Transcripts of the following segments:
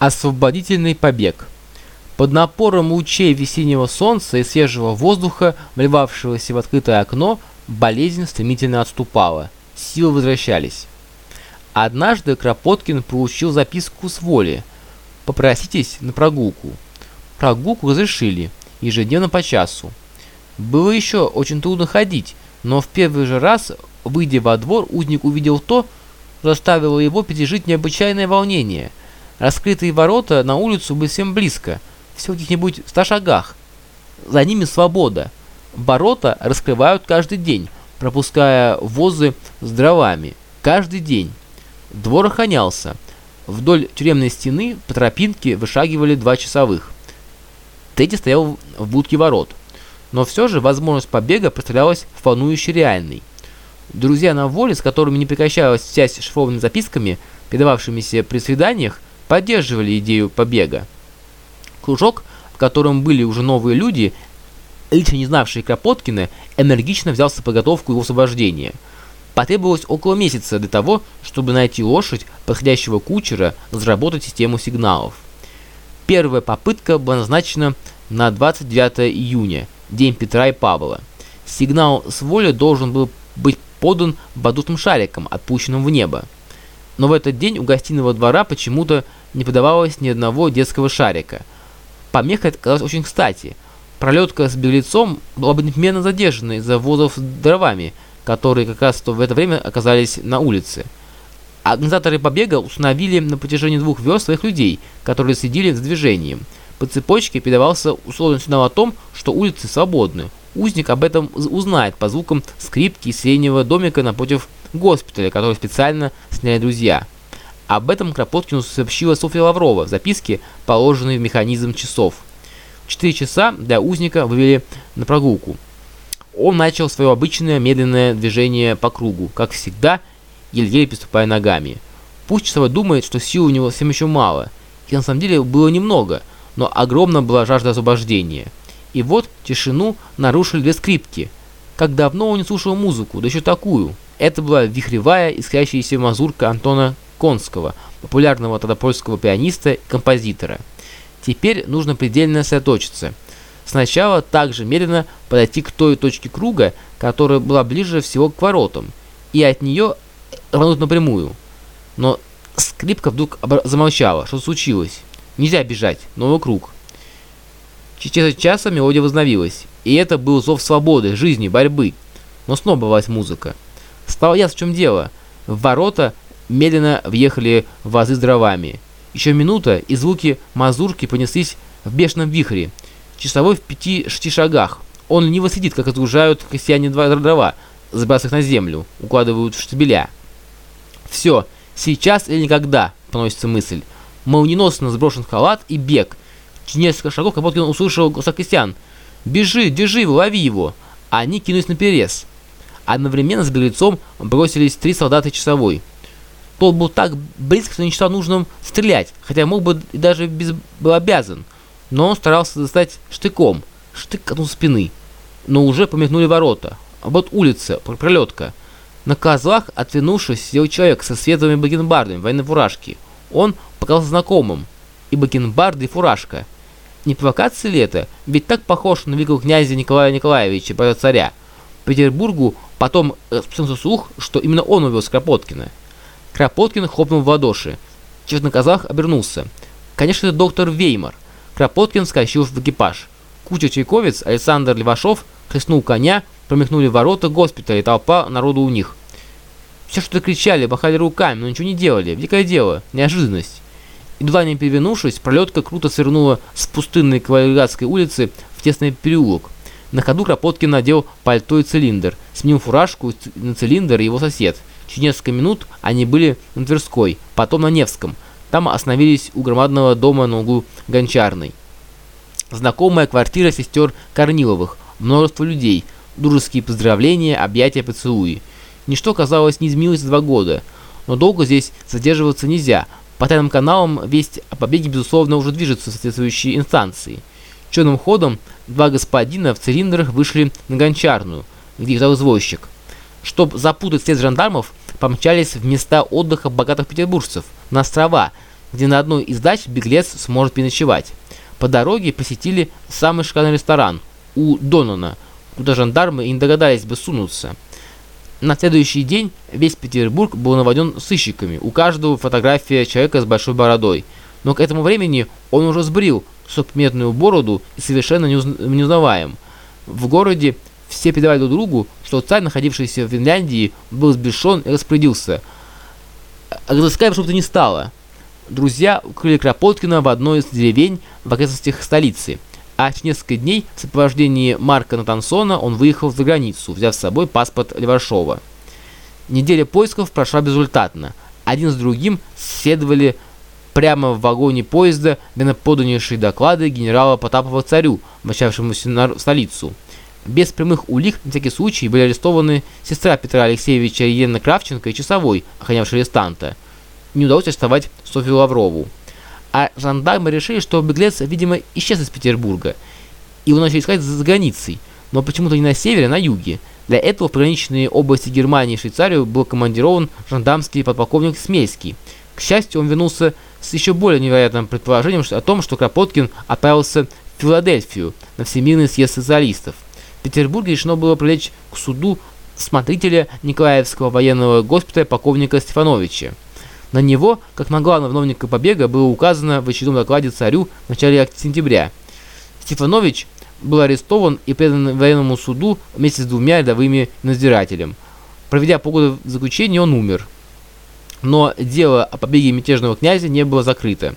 Освободительный побег. Под напором лучей весеннего солнца и свежего воздуха, вливавшегося в открытое окно, болезнь стремительно отступала. Силы возвращались. Однажды Кропоткин получил записку с воли. «Попроситесь на прогулку». Прогулку разрешили, ежедневно по часу. Было еще очень трудно ходить, но в первый же раз, выйдя во двор, узник увидел то, заставило его пережить необычайное волнение – Раскрытые ворота на улицу были всем близко, всего каких-нибудь ста шагах. За ними свобода. Ворота раскрывают каждый день, пропуская возы с дровами. Каждый день. Двор охранялся. Вдоль тюремной стены по тропинке вышагивали два часовых. Тедди стоял в будке ворот. Но все же возможность побега представлялась вполне еще реальной. Друзья на воле, с которыми не прекращалась связь с шифрованными записками, передававшимися при свиданиях, поддерживали идею побега. Кружок, в котором были уже новые люди, лично не знавшие Кропоткина, энергично взялся за подготовку его освобождения. Потребовалось около месяца для того, чтобы найти лошадь, подходящего кучера, разработать систему сигналов. Первая попытка была назначена на 29 июня, день Петра и Павла. Сигнал с воли должен был быть подан воздушным шариком, отпущенным в небо. Но в этот день у гостиного двора почему-то не подавалось ни одного детского шарика. Помеха это казалось очень кстати. Пролетка с беглецом была бы непременно задержана из-за возов с дровами, которые как раз в это время оказались на улице. Организаторы побега установили на протяжении двух верст своих людей, которые следили за движением. По цепочке передавался условный сигнал о том, что улицы свободны. Узник об этом узнает по звукам скрипки из среднего домика напротив госпиталя, который специально сняли друзья. Об этом Кропоткину сообщила Софья Лаврова в записке, положенной в механизм часов. 4 часа для узника вывели на прогулку. Он начал свое обычное медленное движение по кругу, как всегда, еле-еле переступая ногами. Пусть часовой думает, что сил у него всем еще мало. И на самом деле было немного, но огромна была жажда освобождения. И вот тишину нарушили две скрипки. Как давно он не слушал музыку, да еще такую. Это была вихревая, искрящаяся мазурка Антона Конского, популярного тогда польского пианиста и композитора. Теперь нужно предельно сосредоточиться. Сначала также медленно подойти к той точке круга, которая была ближе всего к воротам, и от нее рвануть напрямую. Но скрипка вдруг замолчала. Что случилось? Нельзя бежать. Новый круг. Через часа мелодия возновилась, и это был зов свободы, жизни, борьбы. Но снова бывалась музыка. Стало ясно, в чем дело. В ворота медленно въехали вазы с дровами. Еще минута, и звуки мазурки понеслись в бешеном вихре. Часовой в пяти-шести шагах. Он лениво сидит, как отгружают крестьяне два дрова, забрасывая их на землю, укладывают в штабеля. Все, сейчас или никогда, поносится мысль. Молниеносно сброшен халат и бег. Через несколько шагов Капоткин услышал голоса крестьян. «Бежи, держи его, лови его!» Они кинулись на перерез. Одновременно с беглецом бросились три солдата часовой. Тот был так близко, что не считал нужным стрелять, хотя мог бы даже без, был обязан. Но он старался достать штыком. Штык коснулся спины. Но уже помехнули ворота. А вот улица, пролетка. На козлах, отвернувшись, сидел человек со светлыми бакенбардами военной фуражке. Он показался знакомым. И бакенбарды, и фуражка. Не провокация ли это? Ведь так похож на великого князя Николая Николаевича, брата царя. Петербургу потом распространился слух, что именно он увез Кропоткина. Кропоткин хлопнул в ладоши. На казах обернулся. Конечно, это доктор Веймар. Кропоткин вскочил в экипаж. Кучер-чайковец Александр Левашов хлестнул коня, промехнули ворота госпиталя и толпа народу у них. Все что-то кричали, махали руками, но ничего не делали. Великое дело, неожиданность. Едва не перевернувшись, пролетка круто свернула с пустынной Кавалергатской улицы в тесный переулок. На ходу Кропоткин надел пальто и цилиндр, сменил фуражку на цилиндр его сосед – Через несколько минут они были на Тверской, потом на Невском. Там остановились у громадного дома на углу Гончарной. Знакомая квартира сестер Корниловых, множество людей, дружеские поздравления, объятия, поцелуи. Ничто, казалось, не изменилось за два года, но долго здесь задерживаться нельзя. По тайным каналам весть о побеге, безусловно, уже движется в соответствующие инстанции. Черным ходом два господина в цилиндрах вышли на Гончарную, где ждал извозчик. Чтобы запутать след жандармов, помчались в места отдыха богатых петербуржцев, на острова, где на одной из дач беглец сможет переночевать. По дороге посетили самый шикарный ресторан у Донона, куда жандармы и не догадались бы сунуться. На следующий день весь Петербург был наводен сыщиками, у каждого фотография человека с большой бородой. Но к этому времени он уже сбрил сопметную бороду и совершенно неузнаваем. В городе все передавали друг другу, что царь, находившийся в Финляндии, был сбешен и распорядился. Разыскаем, чтобы то не стало. Друзья укрыли Кропоткина в одной из деревень в окрестностях столицы – а через несколько дней в сопровождении Марка Натансона он выехал за границу, взяв с собой паспорт Левашова. Неделя поисков прошла безрезультатно. Один с другим следовали прямо в вагоне поезда поданнейшие доклады генерала Потапова царю, вращавшемуся на столицу. Без прямых улик, на всякий случай, были арестованы сестра Петра Алексеевича Елена Кравченко и часовой, охранявший арестанта. Не удалось арестовать Софью Лаврову а жандармы решили, что беглец, видимо, исчез из Петербурга. Его начали искать за границей, но почему-то не на севере, а на юге. Для этого в пограничные области Германии и Швейцарию был командирован жандармский подполковник Смельский. К счастью, он вернулся с еще более невероятным предположением о том, что Кропоткин отправился в Филадельфию на Всемирный съезд социалистов. Петербурге решено было привлечь к суду смотрителя Николаевского военного госпиталя полковника Стефановича. На него, как на главного виновника побега, было указано в очередном докладе царю в начале сентября. Стефанович был арестован и предан военному суду вместе с двумя рядовыми надзирателем. Проведя полгода в заключении, он умер. Но дело о побеге мятежного князя не было закрыто.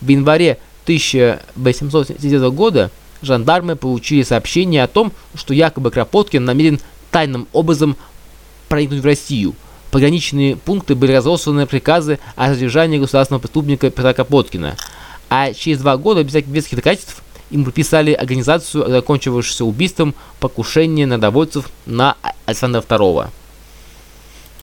В январе 1879 года жандармы получили сообщение о том, что якобы Кропоткин намерен тайным образом проникнуть в Россию – пограничные пункты были разосланы приказы о задержании государственного преступника Петра Капоткина, а через два года, без всяких веских доказательств, им приписали организацию, закончившуюся убийством покушения на довольцев на Александра II.